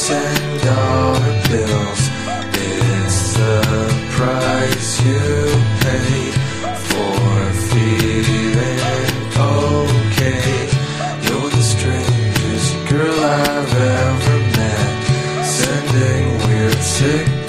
send our bills. It's the price you pay for feeling okay. You're the strangest girl I've ever met, sending weird signals.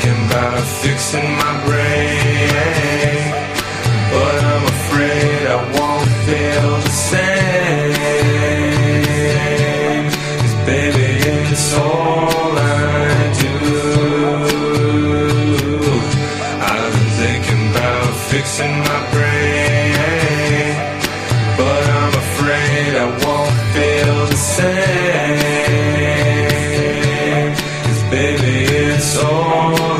thinking about fixing my brain. Baby, it's all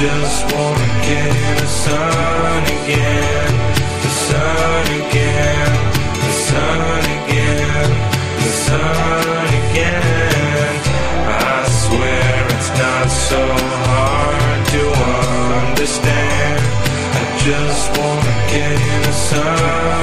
just wanna get in the sun again, the sun again, the sun again, the sun again. I swear it's not so hard to understand. I just wanna get in the sun.